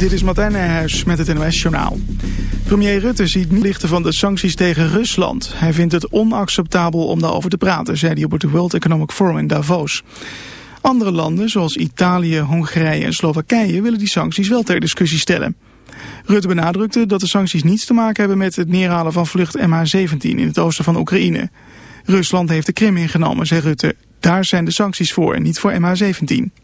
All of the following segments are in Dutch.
Dit is Martijn Nijhuis met het NOS-journaal. Premier Rutte ziet niet lichten van de sancties tegen Rusland. Hij vindt het onacceptabel om daarover te praten, zei hij op het World Economic Forum in Davos. Andere landen, zoals Italië, Hongarije en Slowakije, willen die sancties wel ter discussie stellen. Rutte benadrukte dat de sancties niets te maken hebben met het neerhalen van vlucht MH17 in het oosten van Oekraïne. Rusland heeft de Krim ingenomen, zei Rutte. Daar zijn de sancties voor en niet voor MH17.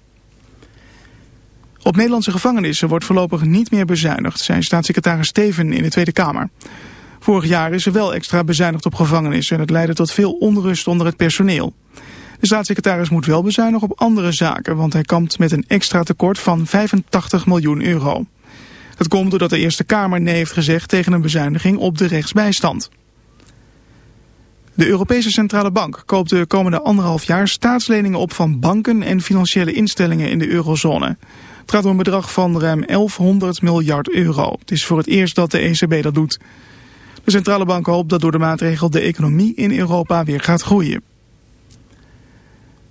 Op Nederlandse gevangenissen wordt voorlopig niet meer bezuinigd, zei staatssecretaris Steven in de Tweede Kamer. Vorig jaar is er wel extra bezuinigd op gevangenissen en het leidde tot veel onrust onder het personeel. De staatssecretaris moet wel bezuinigen op andere zaken, want hij kampt met een extra tekort van 85 miljoen euro. Dat komt doordat de Eerste Kamer nee heeft gezegd tegen een bezuiniging op de rechtsbijstand. De Europese Centrale Bank koopt de komende anderhalf jaar staatsleningen op van banken en financiële instellingen in de eurozone. Het gaat om een bedrag van ruim 1100 miljard euro. Het is voor het eerst dat de ECB dat doet. De centrale bank hoopt dat door de maatregel de economie in Europa weer gaat groeien.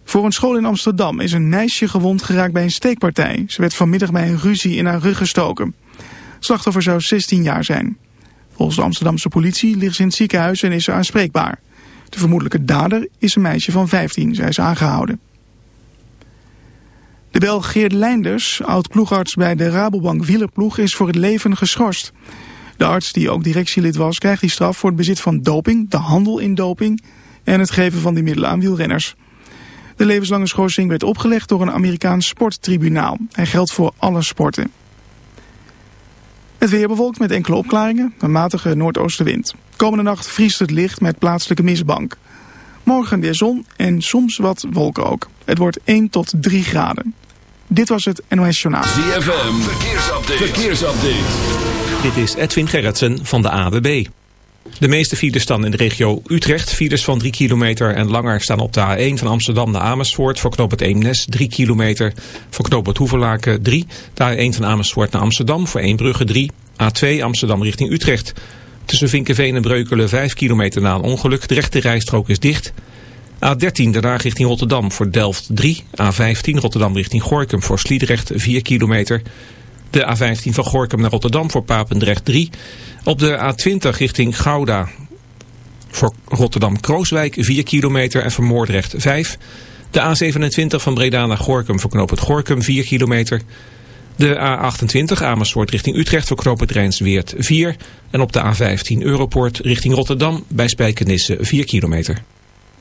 Voor een school in Amsterdam is een meisje gewond geraakt bij een steekpartij. Ze werd vanmiddag bij een ruzie in haar rug gestoken. Slachtoffer zou 16 jaar zijn. Volgens de Amsterdamse politie ligt ze in het ziekenhuis en is ze aanspreekbaar. De vermoedelijke dader is een meisje van 15, zij is aangehouden. De Belg Geert Leinders, oud-ploegarts bij de Rabobank wielerploeg, is voor het leven geschorst. De arts, die ook directielid was, krijgt die straf voor het bezit van doping, de handel in doping en het geven van die middelen aan wielrenners. De levenslange schorsing werd opgelegd door een Amerikaans sporttribunaal. Hij geldt voor alle sporten. Het weer bewolkt met enkele opklaringen, een matige noordoostenwind. Komende nacht vriest het licht met plaatselijke mistbank. Morgen weer zon en soms wat wolken ook. Het wordt 1 tot 3 graden. Dit was het NOS Journaal. ZFM, verkeersupdate. verkeersupdate. Dit is Edwin Gerritsen van de AWB. De meeste files staan in de regio Utrecht. Files van 3 kilometer en langer staan op de A1 van Amsterdam naar Amersfoort. Voor knoop het Eemnes 3 kilometer. Voor knoop het Hoeverlaken 3. De A1 van Amersfoort naar Amsterdam. Voor Eembrugge 3. A2 Amsterdam richting Utrecht. Tussen Vinkenveen en Breukelen 5 kilometer na een ongeluk. De rechte rijstrook is dicht. A13 daarna richting Rotterdam voor Delft 3. A15 Rotterdam richting Gorkum voor Sliedrecht 4 kilometer. De A15 van Gorkum naar Rotterdam voor Papendrecht 3. Op de A20 richting Gouda voor Rotterdam-Krooswijk 4 kilometer en voor Moordrecht 5. De A27 van Breda naar Gorkum voor knooppunt Gorkum 4 kilometer. De A28 Amersfoort richting Utrecht voor knooppunt Rijnsweert 4. En op de A15 Europoort richting Rotterdam bij Spijkenisse 4 kilometer.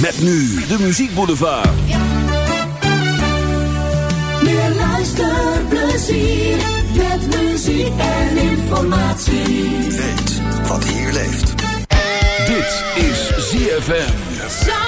Met nu de muziekboulevard. Meer luisterplezier met muziek en informatie. Weet wat hier leeft. Dit is ZFM.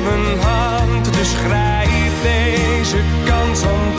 mijn hand, dus grijp deze kans, want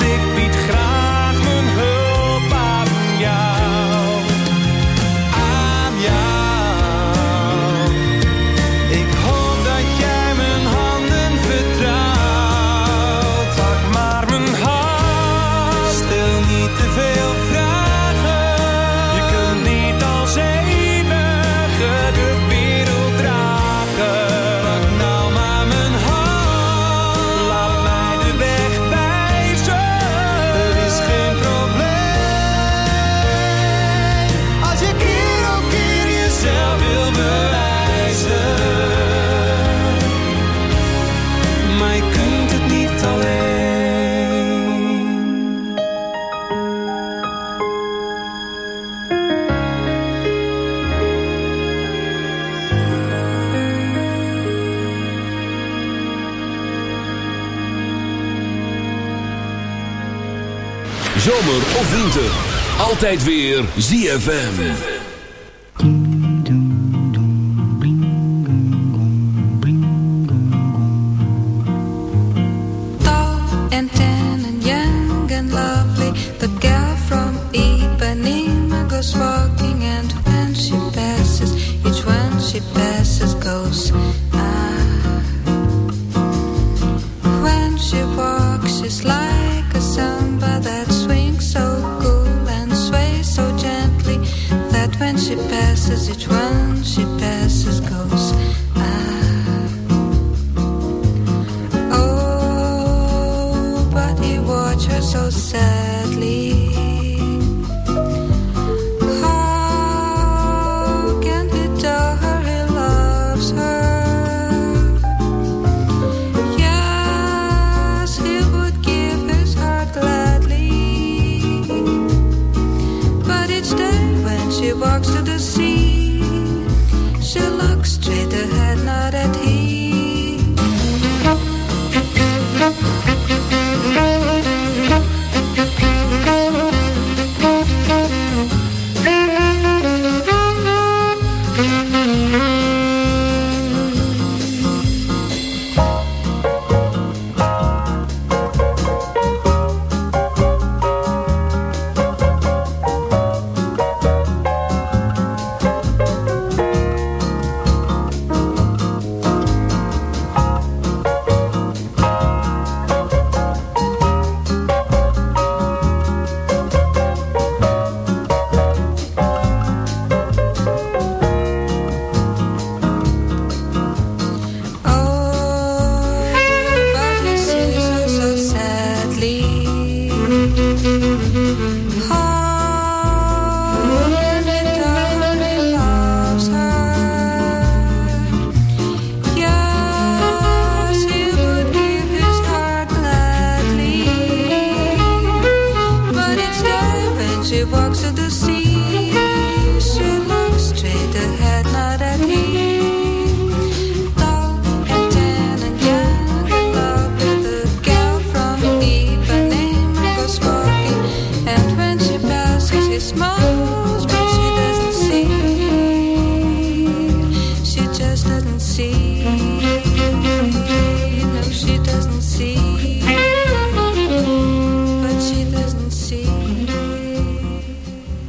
Altijd weer ZFM.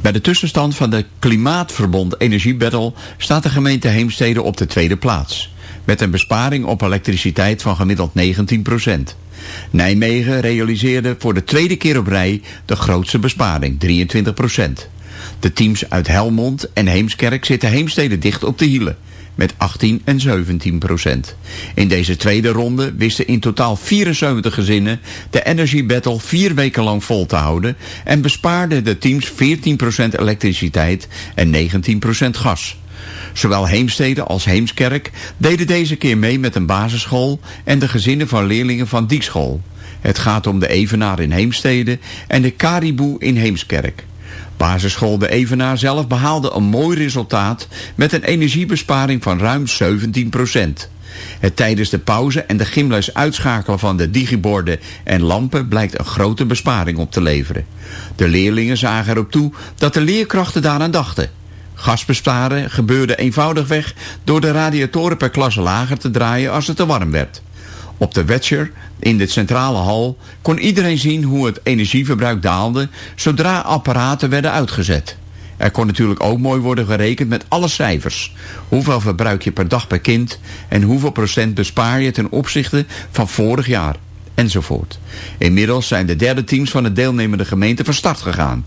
Bij de tussenstand van de Klimaatverbond Energiebattle staat de gemeente Heemstede op de tweede plaats. Met een besparing op elektriciteit van gemiddeld 19%. Nijmegen realiseerde voor de tweede keer op rij de grootste besparing, 23%. De teams uit Helmond en Heemskerk zitten Heemstede dicht op de hielen met 18 en 17 procent. In deze tweede ronde wisten in totaal 74 gezinnen de Energy Battle vier weken lang vol te houden en bespaarden de teams 14 procent elektriciteit en 19 procent gas. Zowel Heemstede als Heemskerk deden deze keer mee met een basisschool en de gezinnen van leerlingen van die school. Het gaat om de Evenaar in Heemstede en de Caribou in Heemskerk. Basisschool De Evenaar zelf behaalde een mooi resultaat met een energiebesparing van ruim 17% Het tijdens de pauze en de gymles uitschakelen van de digiborden en lampen blijkt een grote besparing op te leveren. De leerlingen zagen erop toe dat de leerkrachten daaraan dachten. Gasbesparen gebeurde eenvoudigweg door de radiatoren per klas lager te draaien als het te warm werd. Op de Wetscher, in de centrale hal, kon iedereen zien hoe het energieverbruik daalde zodra apparaten werden uitgezet. Er kon natuurlijk ook mooi worden gerekend met alle cijfers. Hoeveel verbruik je per dag per kind en hoeveel procent bespaar je ten opzichte van vorig jaar. Enzovoort. Inmiddels zijn de derde teams van de deelnemende gemeente van start gegaan.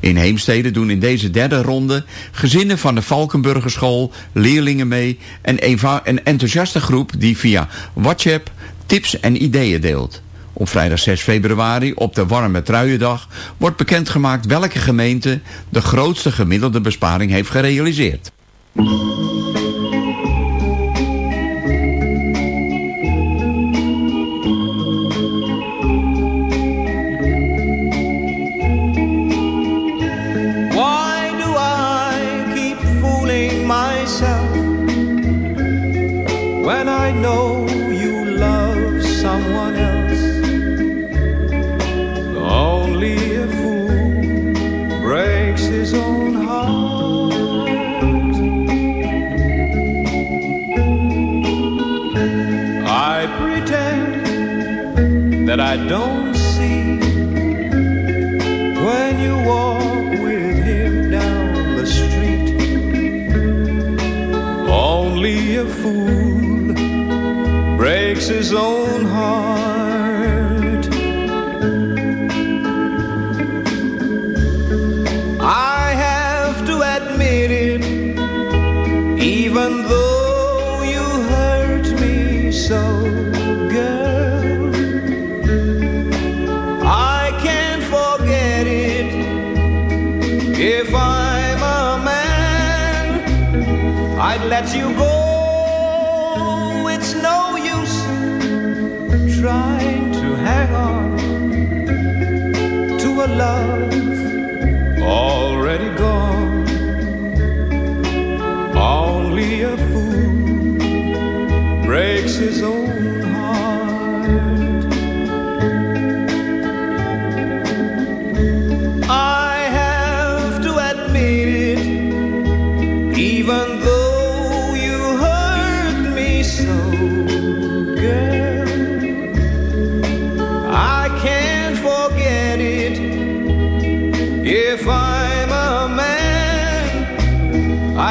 In Heemstede doen in deze derde ronde gezinnen van de Valkenburgerschool, leerlingen mee en een enthousiaste groep die via WhatsApp tips en ideeën deelt. Op vrijdag 6 februari, op de warme truiendag, wordt bekendgemaakt welke gemeente de grootste gemiddelde besparing heeft gerealiseerd.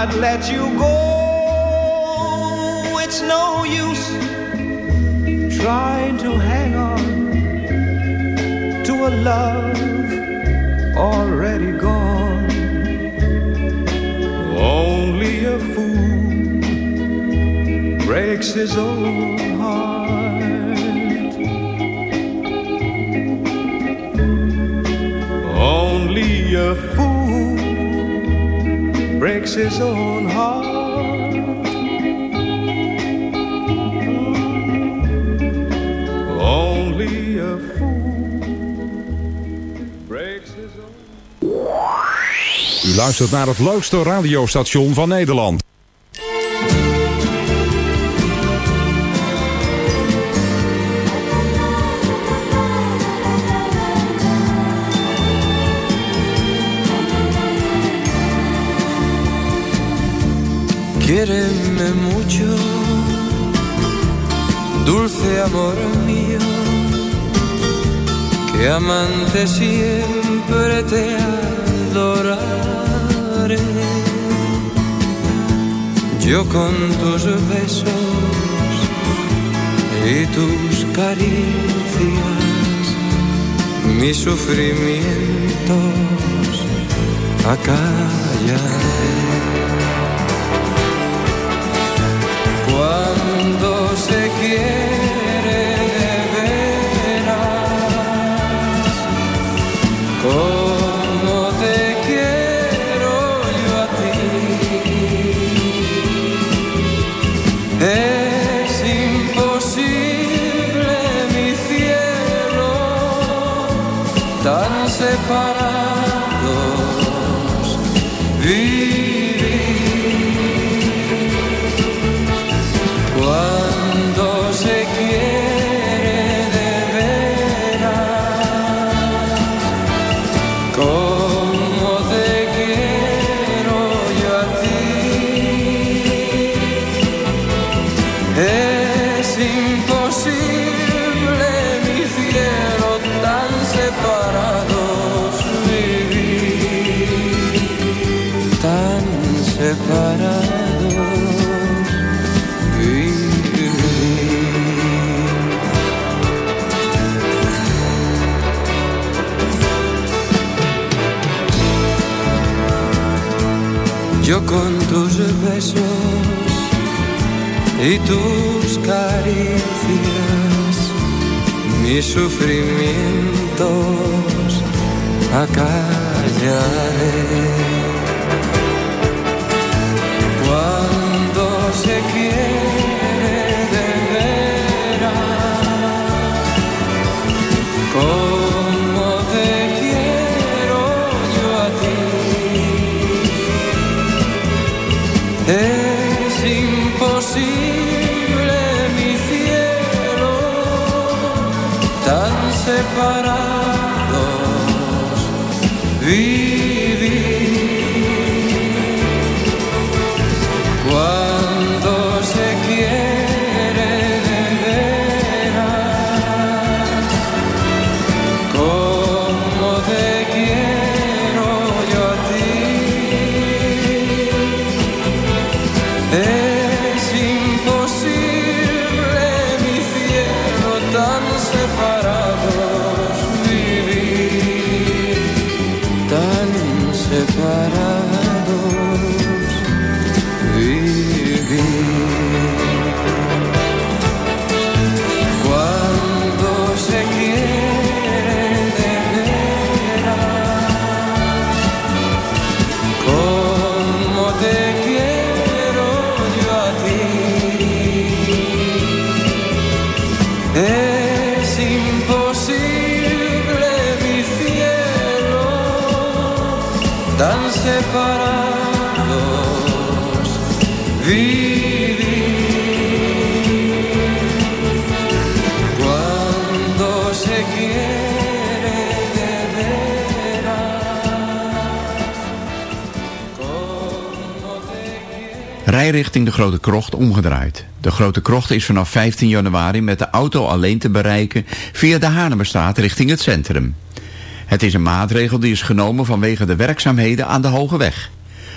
I'd let you go. It's no use trying to hang on to a love already breaks his own heart. Only a fool breaks his own heart. Only a fool breaks his own U luistert naar het leukste radiostation van Nederland. Sufrimientos acallaré. Tus besos y tus caricias, mis sufrimientos acallaré. Grote Krocht omgedraaid. De Grote Krocht is vanaf 15 januari met de auto alleen te bereiken via de Hanemerstraat richting het centrum. Het is een maatregel die is genomen vanwege de werkzaamheden aan de Hoge Weg.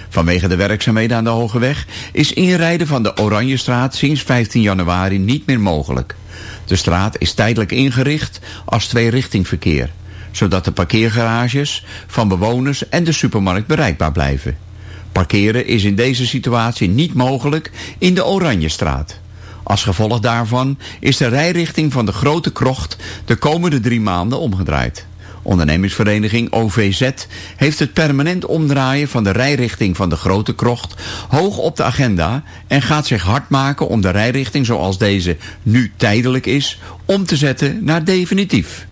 Vanwege de werkzaamheden aan de Hoge Weg is inrijden van de Oranjestraat sinds 15 januari niet meer mogelijk. De straat is tijdelijk ingericht als tweerichtingverkeer, zodat de parkeergarages van bewoners en de supermarkt bereikbaar blijven. Parkeren is in deze situatie niet mogelijk in de Oranjestraat. Als gevolg daarvan is de rijrichting van de Grote Krocht de komende drie maanden omgedraaid. Ondernemingsvereniging OVZ heeft het permanent omdraaien van de rijrichting van de Grote Krocht hoog op de agenda en gaat zich hard maken om de rijrichting zoals deze nu tijdelijk is om te zetten naar definitief.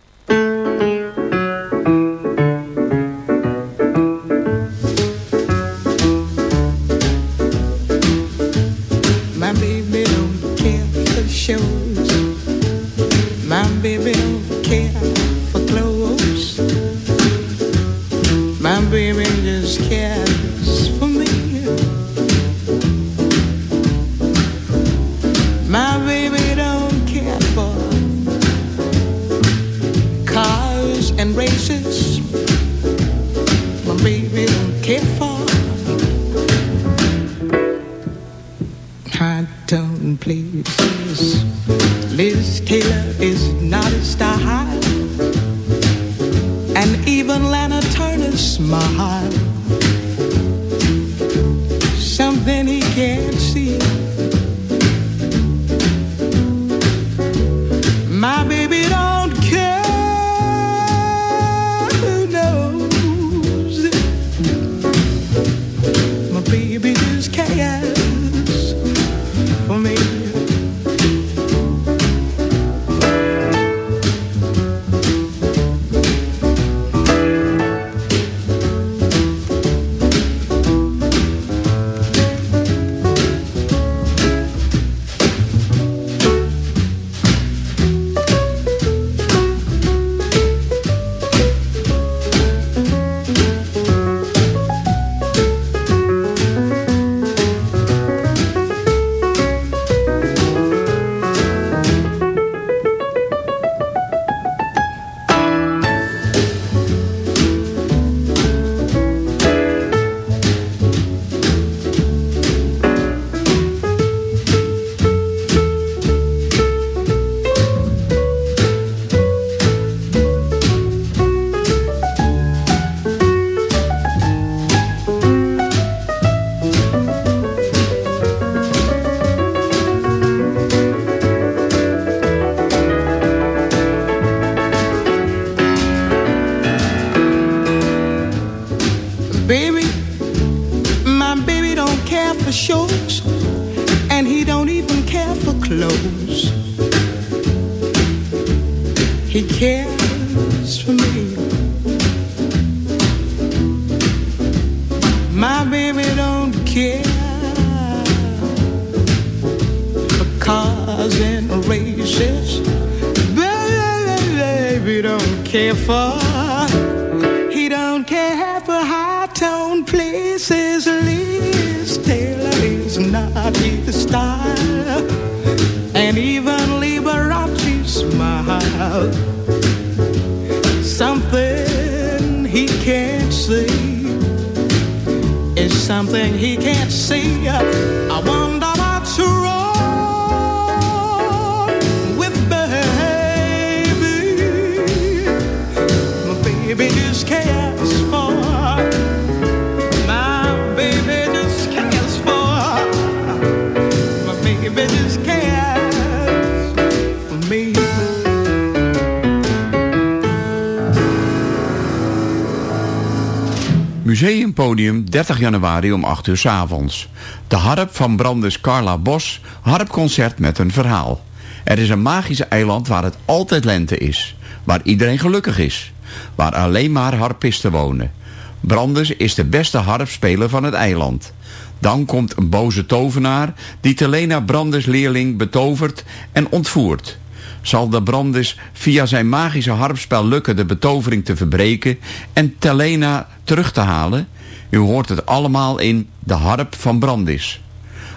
Museumpodium 30 januari om 8 uur 's avonds. De harp van Brandes Carla Bos, harpconcert met een verhaal. Er is een magisch eiland waar het altijd lente is. Waar iedereen gelukkig is. Waar alleen maar harpisten wonen. Brandes is de beste harpspeler van het eiland. Dan komt een boze tovenaar die Telena Brandes leerling betovert en ontvoert. Zal de Brandes via zijn magische harpspel lukken de betovering te verbreken en Telena terug te halen? U hoort het allemaal in De Harp van Brandis.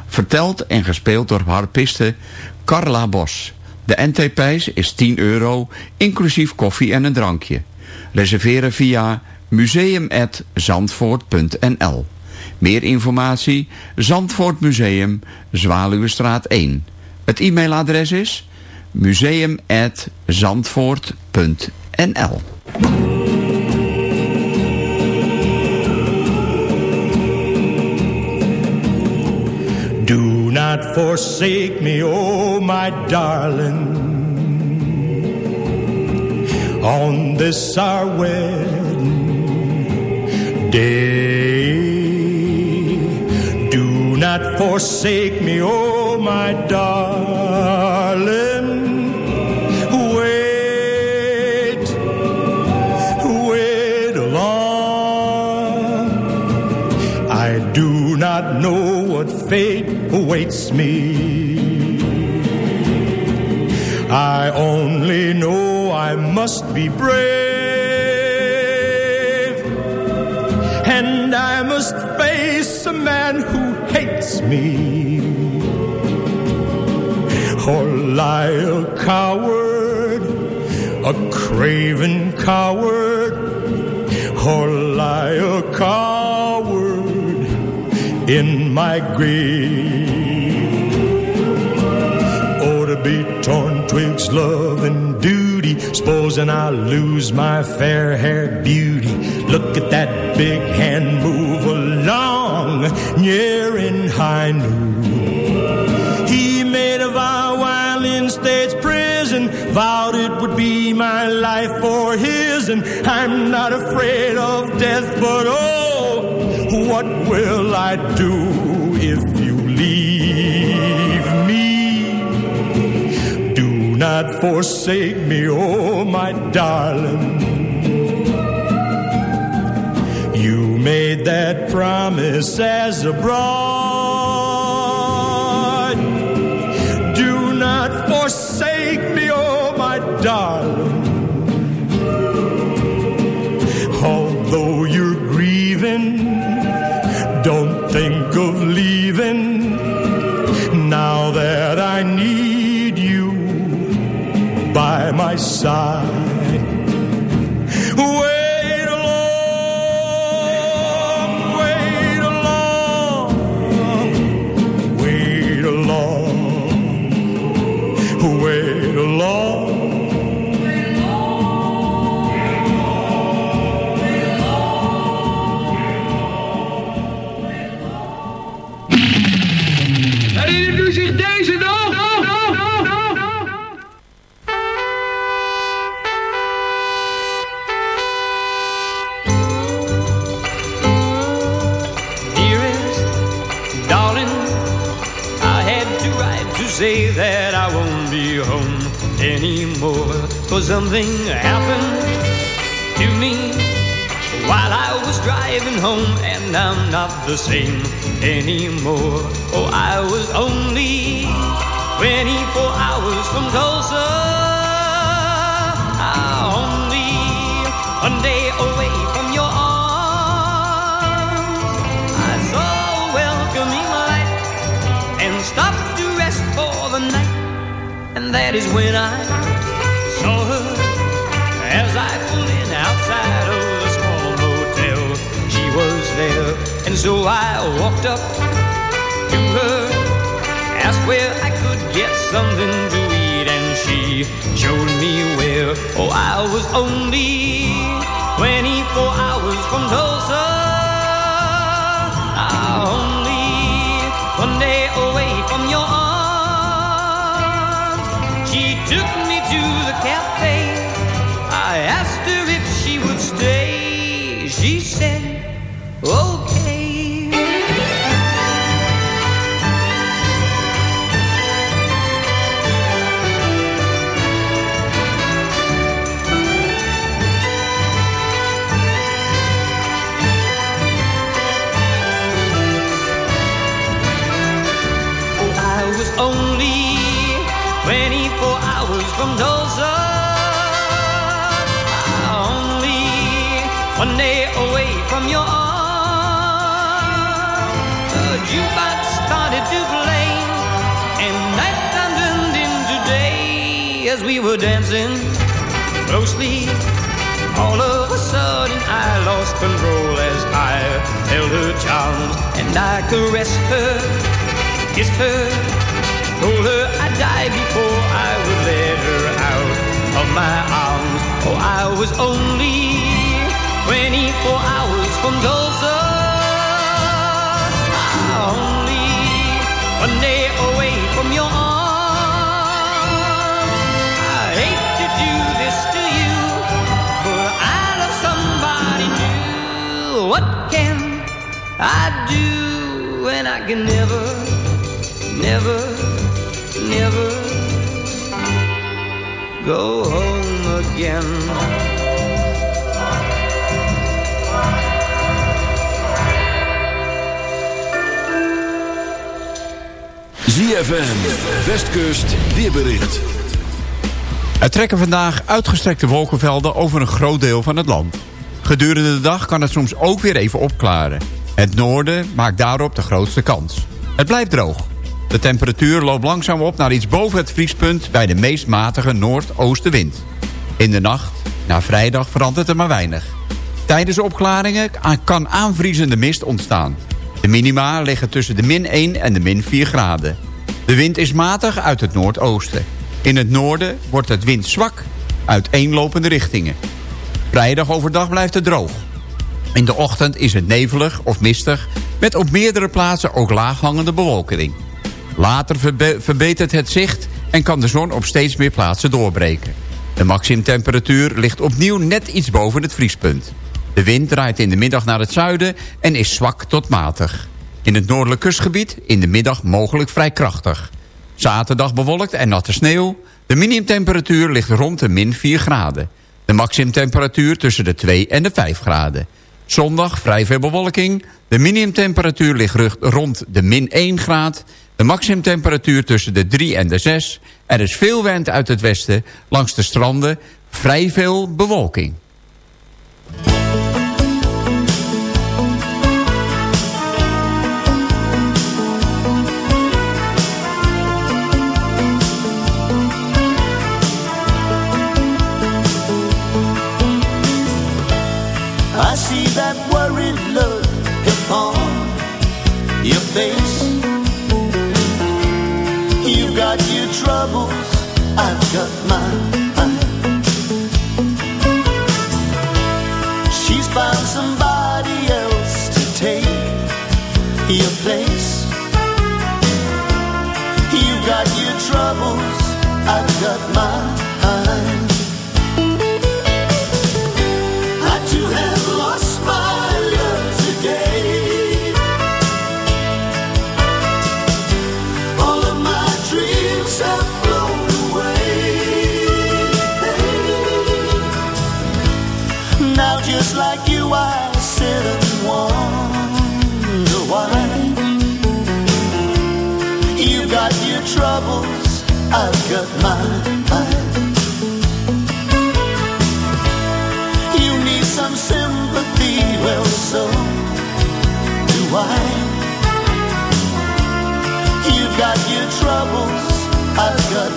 Verteld en gespeeld door harpiste Carla Bos. De entreeprijs is 10 euro, inclusief koffie en een drankje. Reserveren via museum.zandvoort.nl Meer informatie, Zandvoort Museum, Zwaluwestraat 1. Het e-mailadres is museum.zandvoort.nl Do not forsake me, oh my darling, on this our wedding day. Do not forsake me, oh my darling. Know what fate awaits me. I only know I must be brave, and I must face a man who hates me, or lie a coward a craven coward. Or lie a coward in my grave. Oh, to be torn twigs, love and duty, supposing I lose my fair haired beauty. Look at that big hand move along, near in high noon. He made a vow while in state's prison, vowed it would be my life for his, and I'm not afraid of death, but oh, what will I do if you leave me? Do not forsake me, oh my darling. You made that promise as a bride. Side. Anymore. For something happened to me while I was driving home, and I'm not the same anymore. Oh, I was only 24 hours from Tulsa. Only one day away from your And that is when I saw her as I pulled in outside of the small motel. She was there, and so I walked up to her, asked where I could get something to eat, and she showed me where. Oh, I was only 24 hours from Tulsa. Ah, only one day away from your arms. Took me to the cafe. Tulsa. Only one day away from your arms. The jukebox started to play, and nighttime turned into day as we were dancing closely. All of a sudden, I lost control as I held her charms, and I caressed her, kissed her. Told her I'd die before I would let her out of my arms. Oh, I was only 24 hours from Tulsa. Only one day away from your arms. I hate to do this to you, but I love somebody new. What can I do when I can never, never never go home again. ZFM, Westkust, weerbericht. Er trekken vandaag uitgestrekte wolkenvelden over een groot deel van het land. Gedurende de dag kan het soms ook weer even opklaren. Het noorden maakt daarop de grootste kans. Het blijft droog. De temperatuur loopt langzaam op naar iets boven het vriespunt... bij de meest matige noordoostenwind. In de nacht, na vrijdag, verandert er maar weinig. Tijdens opklaringen kan aanvriezende mist ontstaan. De minima liggen tussen de min 1 en de min 4 graden. De wind is matig uit het noordoosten. In het noorden wordt het wind zwak uit eenlopende richtingen. Vrijdag overdag blijft het droog. In de ochtend is het nevelig of mistig... met op meerdere plaatsen ook laaghangende bewolking. Later verbetert het zicht en kan de zon op steeds meer plaatsen doorbreken. De maximumtemperatuur ligt opnieuw net iets boven het vriespunt. De wind draait in de middag naar het zuiden en is zwak tot matig. In het noordelijk kustgebied in de middag mogelijk vrij krachtig. Zaterdag bewolkt en natte sneeuw. De minimumtemperatuur ligt rond de min 4 graden. De maximumtemperatuur tussen de 2 en de 5 graden. Zondag vrij veel bewolking. De minimumtemperatuur ligt rond de min 1 graad. De maximumtemperatuur tussen de 3 en de 6. Er is veel wind uit het westen. Langs de stranden vrij veel bewolking. your face. Troubles, I've got mine. She's found somebody else to take your place. You've got your troubles, I've got mine.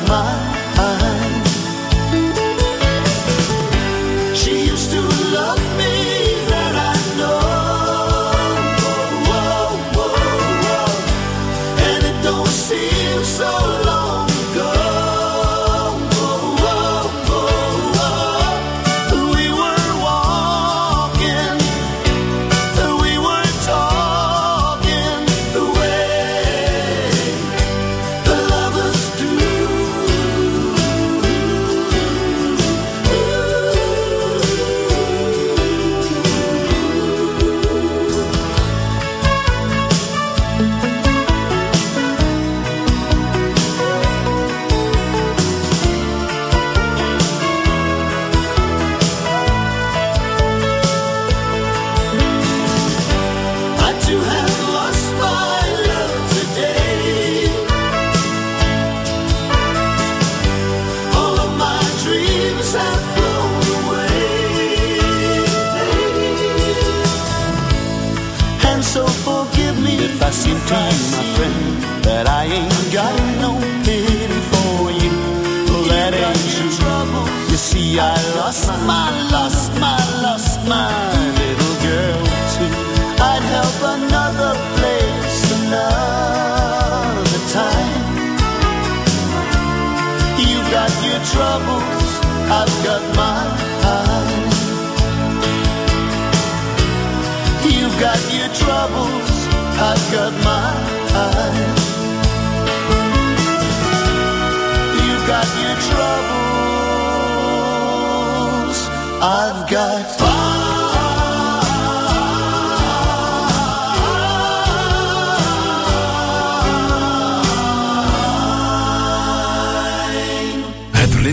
I've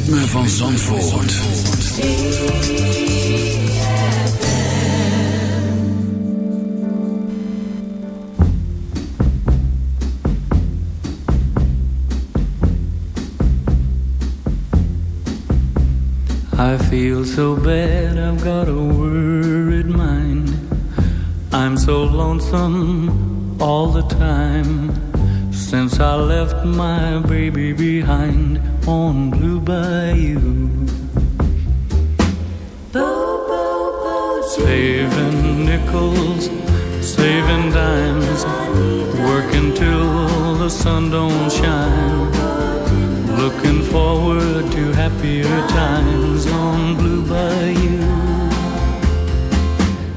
ritme van Zandvoort. I feel so bad, I've got a worried mind. I'm so lonesome all the time since I left my baby behind on Blue Bayou. Saving nickels, saving dimes, working till the sun don't shine. Looking forward to happier times on Blue Bayou.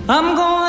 I'm going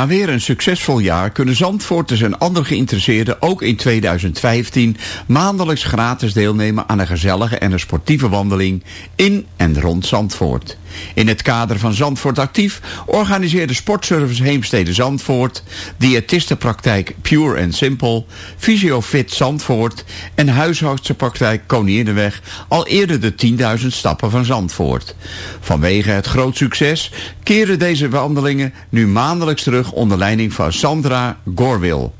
Na weer een succesvol jaar kunnen Zandvoorters en andere geïnteresseerden ook in 2015 maandelijks gratis deelnemen aan een gezellige en een sportieve wandeling in en rond Zandvoort. In het kader van Zandvoort Actief organiseerde Sportservice Heemstede Zandvoort, diëtistenpraktijk Pure and Simple, Fysiofit Zandvoort en huishoudsterpraktijk Koninginnenweg al eerder de 10.000 stappen van Zandvoort. Vanwege het groot succes keren deze wandelingen nu maandelijks terug onder leiding van Sandra Gorwil.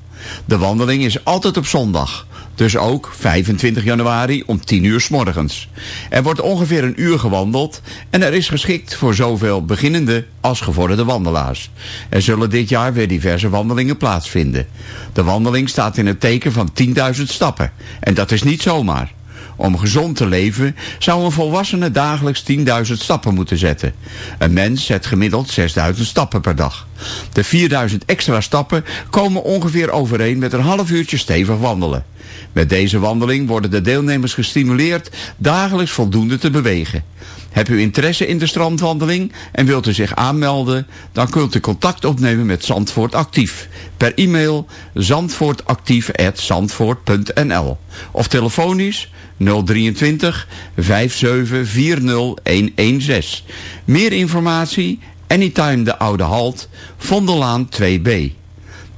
De wandeling is altijd op zondag. Dus ook 25 januari om 10 uur s morgens. Er wordt ongeveer een uur gewandeld en er is geschikt voor zowel beginnende als gevorderde wandelaars. Er zullen dit jaar weer diverse wandelingen plaatsvinden. De wandeling staat in het teken van 10.000 stappen. En dat is niet zomaar. Om gezond te leven zou een volwassene dagelijks 10.000 stappen moeten zetten. Een mens zet gemiddeld 6.000 stappen per dag. De 4.000 extra stappen komen ongeveer overeen met een half uurtje stevig wandelen. Met deze wandeling worden de deelnemers gestimuleerd dagelijks voldoende te bewegen. Hebt u interesse in de strandwandeling en wilt u zich aanmelden, dan kunt u contact opnemen met Zandvoort Actief. Per e-mail zandvoortactief.zandvoort.nl of telefonisch 023 5740 116. Meer informatie Anytime de Oude Halt, Vondellaan 2B.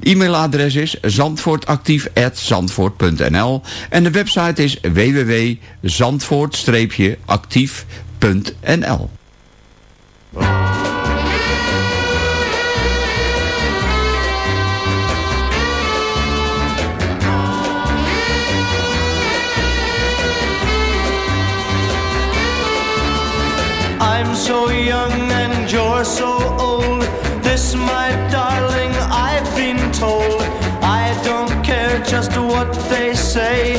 E-mailadres is zandvoortactief.zandvoort.nl en de website is www.zandvoort-actief.nl I'm so young so old. This, my darling, I've been told. I don't care just what they say,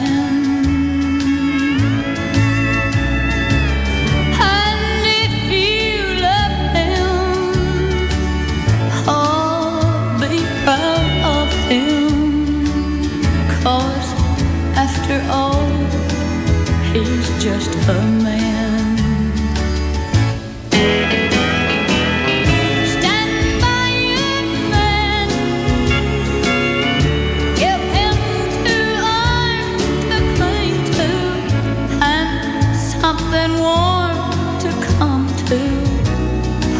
Are the clean to have something warm to come to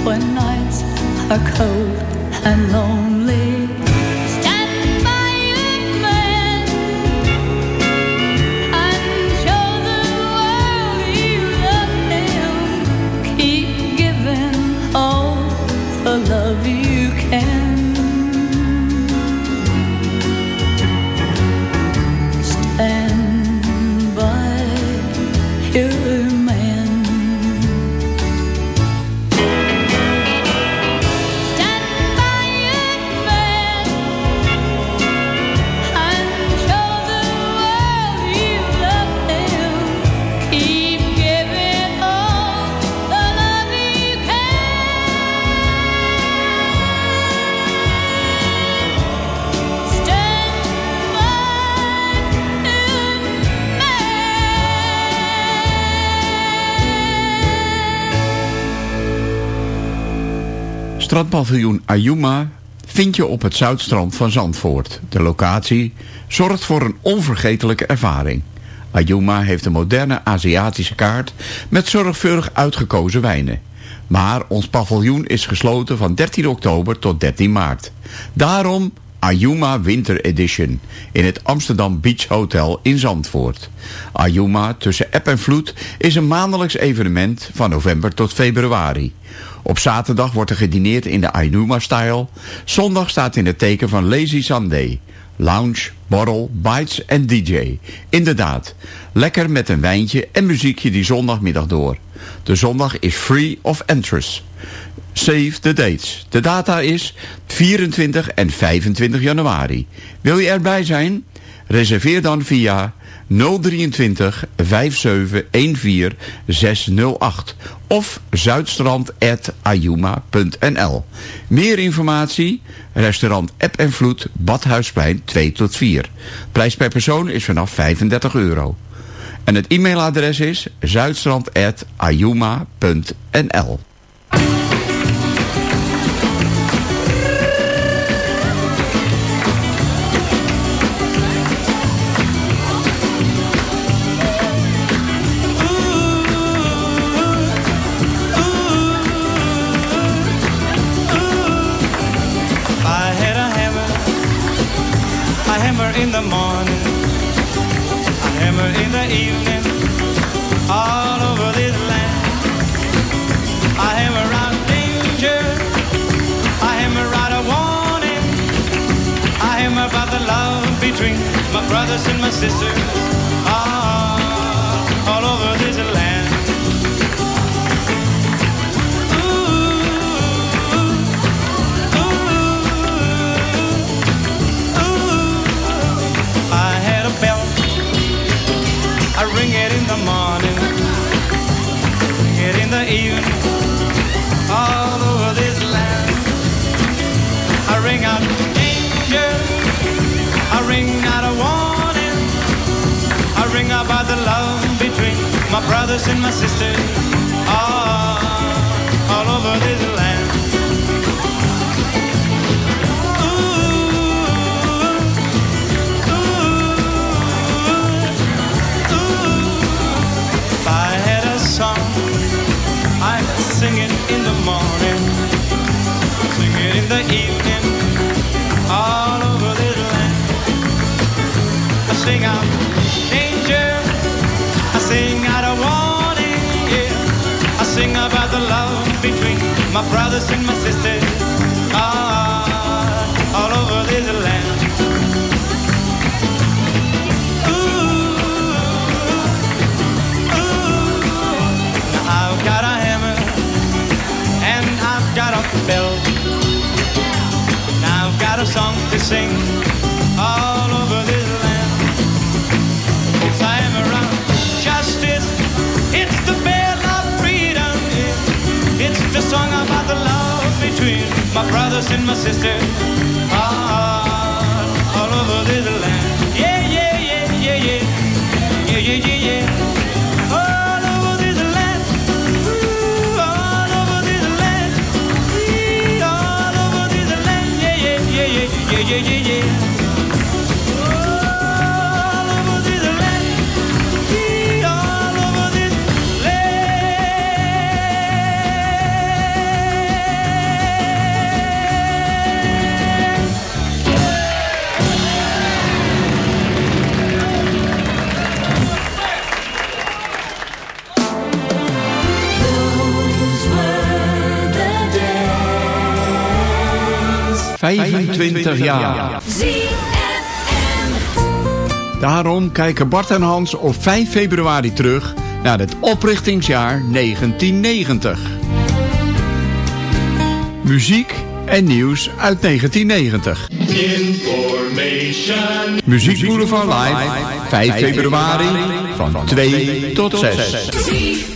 when nights are cold and lonely. Strandpaviljoen Ayuma vind je op het zuidstrand van Zandvoort. De locatie zorgt voor een onvergetelijke ervaring. Ayuma heeft een moderne Aziatische kaart met zorgvuldig uitgekozen wijnen. Maar ons paviljoen is gesloten van 13 oktober tot 13 maart. Daarom Ayuma Winter Edition in het Amsterdam Beach Hotel in Zandvoort. Ayuma tussen app en vloed is een maandelijks evenement van november tot februari. Op zaterdag wordt er gedineerd in de Ayuma-style. Zondag staat in het teken van Lazy Sunday. Lounge, borrel, bites en DJ. Inderdaad, lekker met een wijntje en muziekje die zondagmiddag door. De zondag is free of entrance. Save the dates. De data is 24 en 25 januari. Wil je erbij zijn? Reserveer dan via 023 5714 608 of zuidstrand.ayuma.nl. Meer informatie? Restaurant App en Vloed, Badhuisplein 2 tot 4. Prijs per persoon is vanaf 35 euro. En het e-mailadres is zuidstrand.ayuma.nl. country, my brothers and my sisters are all over this land. Ooh, ooh, ooh, I had a bell, I ring it in the morning, ring it in the evening, all over this land. I ring out. About the love between my brothers and my sisters. Ah, all over this land. Ooh, ooh, ooh. If I had a song, I'd sing it in the morning, sing it in the evening, all over this land. I sing out danger, sing out a warning, yeah. I sing about the love between my brothers and my sisters, ah, all over this land. I've got a hammer and I've got a bell. And I've got a song to sing all over this land. It's the bell of freedom. It's the song about the love between my brothers and my sisters. Ah, all over this land. 25 jaar. Daarom kijken Bart en Hans op 5 februari terug naar het oprichtingsjaar 1990. Muziek en nieuws uit 1990. Information. Muziek Boulevard Live, 5 februari van 2 tot 6.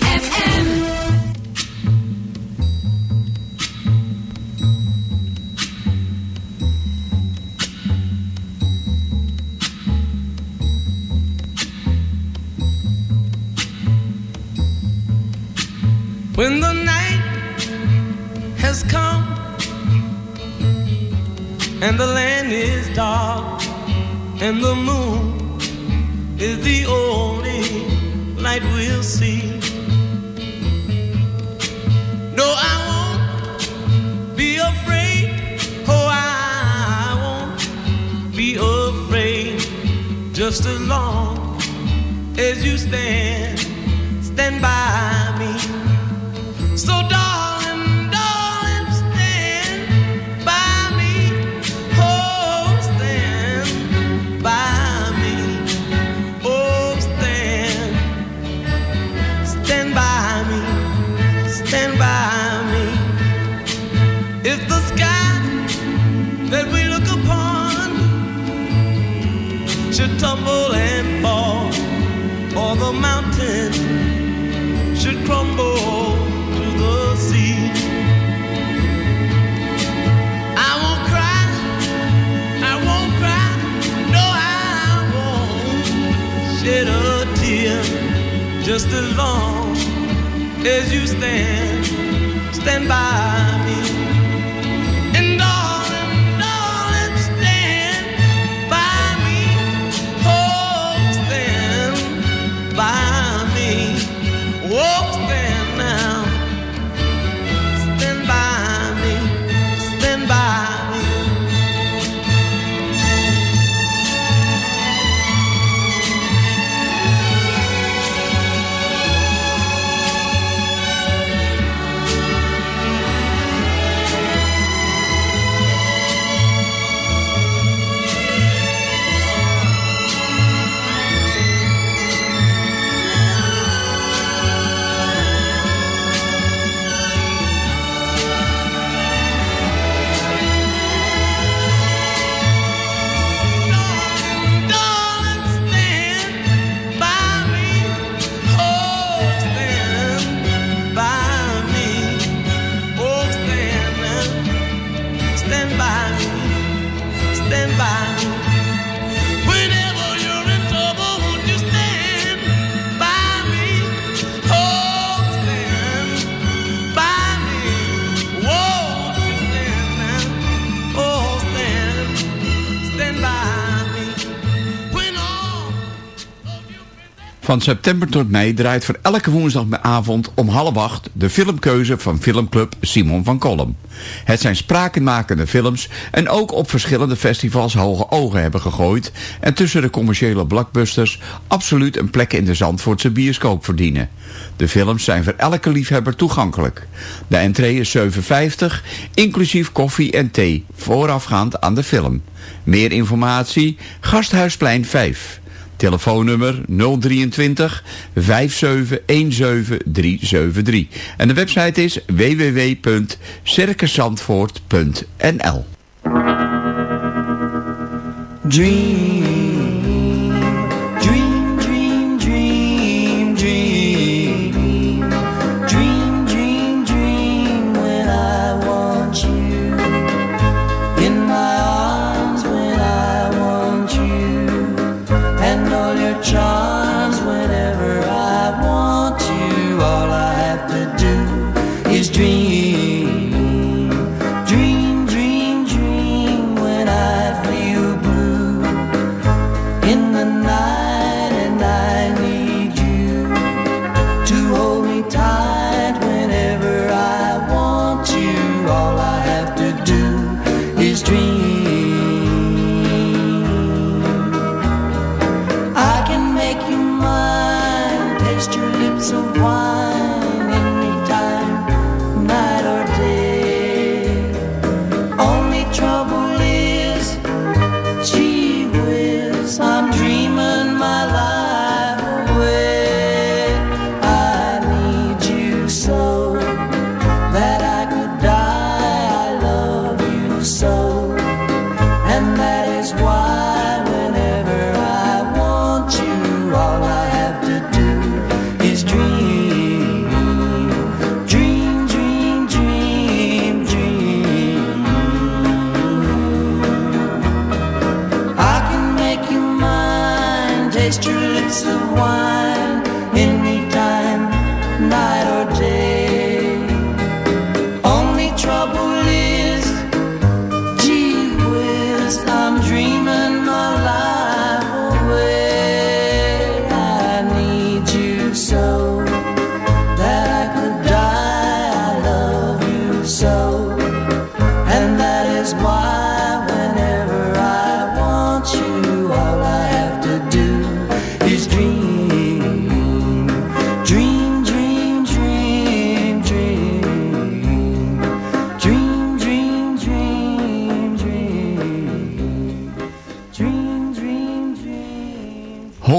Van september tot mei draait voor elke woensdagavond om half acht de filmkeuze van filmclub Simon van Kolm. Het zijn sprakenmakende films en ook op verschillende festivals hoge ogen hebben gegooid en tussen de commerciële blockbusters absoluut een plek in de Zandvoortse bioscoop verdienen. De films zijn voor elke liefhebber toegankelijk. De entree is 7,50, inclusief koffie en thee, voorafgaand aan de film. Meer informatie, Gasthuisplein 5. Telefoonnummer 023 5717 373. En de website is www.circusandvoort.nl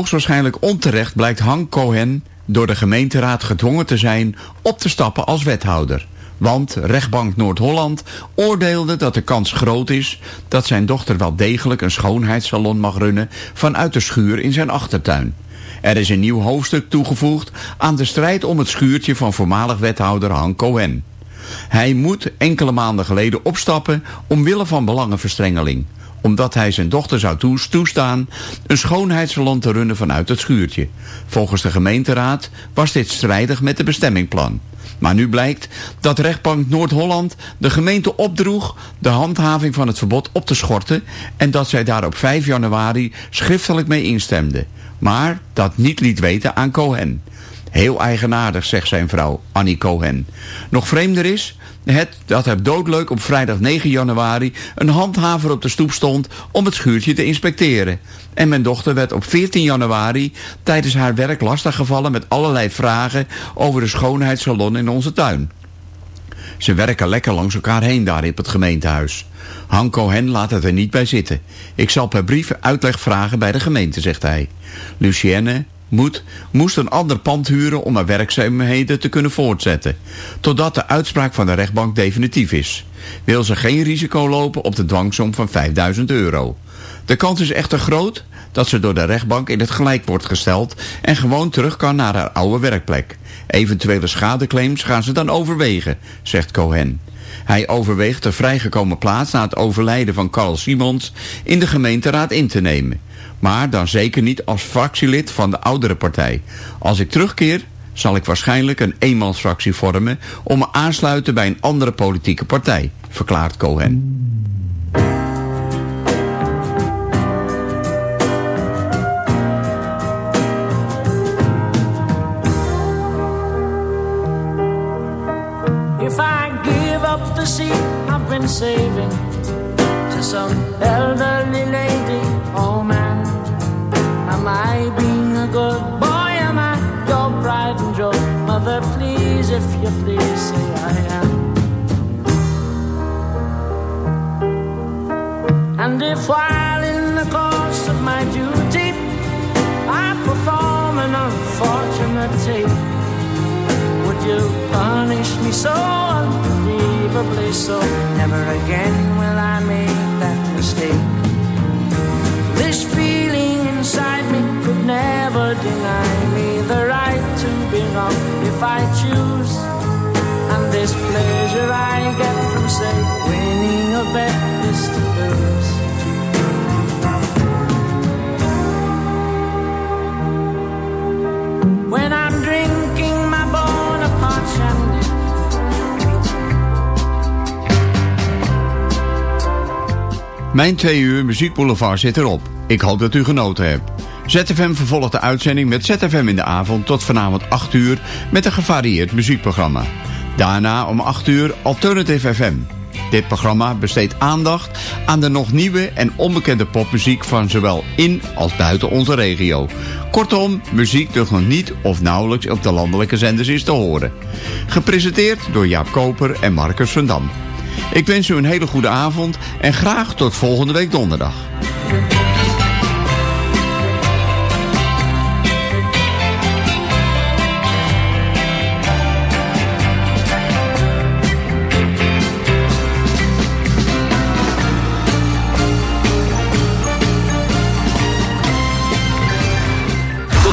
Hoogstwaarschijnlijk onterecht blijkt Hank Cohen door de gemeenteraad gedwongen te zijn op te stappen als wethouder. Want rechtbank Noord-Holland oordeelde dat de kans groot is dat zijn dochter wel degelijk een schoonheidssalon mag runnen vanuit de schuur in zijn achtertuin. Er is een nieuw hoofdstuk toegevoegd aan de strijd om het schuurtje van voormalig wethouder Hank Cohen. Hij moet enkele maanden geleden opstappen omwille van belangenverstrengeling omdat hij zijn dochter zou toes- toestaan een schoonheidssalon te runnen vanuit het schuurtje. Volgens de gemeenteraad was dit strijdig met de bestemmingplan. Maar nu blijkt dat rechtbank Noord-Holland de gemeente opdroeg de handhaving van het verbod op te schorten en dat zij daar op 5 januari schriftelijk mee instemde. Maar dat niet liet weten aan Cohen. Heel eigenaardig, zegt zijn vrouw, Annie Cohen. Nog vreemder is het, dat het doodleuk op vrijdag 9 januari een handhaver op de stoep stond om het schuurtje te inspecteren. En mijn dochter werd op 14 januari tijdens haar werk lastiggevallen met allerlei vragen over de schoonheidssalon in onze tuin. Ze werken lekker langs elkaar heen daar op het gemeentehuis. Han Cohen laat het er niet bij zitten. Ik zal per brief uitleg vragen bij de gemeente, zegt hij. Lucienne moet, moest een ander pand huren om haar werkzaamheden te kunnen voortzetten. Totdat de uitspraak van de rechtbank definitief is. Wil ze geen risico lopen op de dwangsom van 5000 euro. De kans is echter groot dat ze door de rechtbank in het gelijk wordt gesteld en gewoon terug kan naar haar oude werkplek. Eventuele schadeclaims gaan ze dan overwegen, zegt Cohen. Hij overweegt de vrijgekomen plaats na het overlijden van Carl Simons in de gemeenteraad in te nemen. Maar dan zeker niet als fractielid van de oudere partij. Als ik terugkeer zal ik waarschijnlijk een eenmansfractie vormen... om me aansluiten bij een andere politieke partij, verklaart Cohen. If I give up the seat I've been saving to some elderly lady, oh man. Am I being a good boy? Am I your pride and joy? Mother, please, if you please, say I am. And if while in the course of my duty I perform an unfortunate tape, would you punish me so unbelievably so? Never again never deny me the right to be wrong if I choose. And this pleasure I get from, say, winning a bet is to lose. When I'm drinking my Bonaparte shandy Mijn twee uur muziekboulevard zit erop. Ik hoop dat u genoten hebt. ZFM vervolgt de uitzending met ZFM in de avond tot vanavond 8 uur met een gevarieerd muziekprogramma. Daarna om 8 uur Alternative FM. Dit programma besteedt aandacht aan de nog nieuwe en onbekende popmuziek van zowel in als buiten onze regio. Kortom, muziek die nog niet of nauwelijks op de landelijke zenders is te horen. Gepresenteerd door Jaap Koper en Marcus van Dam. Ik wens u een hele goede avond en graag tot volgende week donderdag.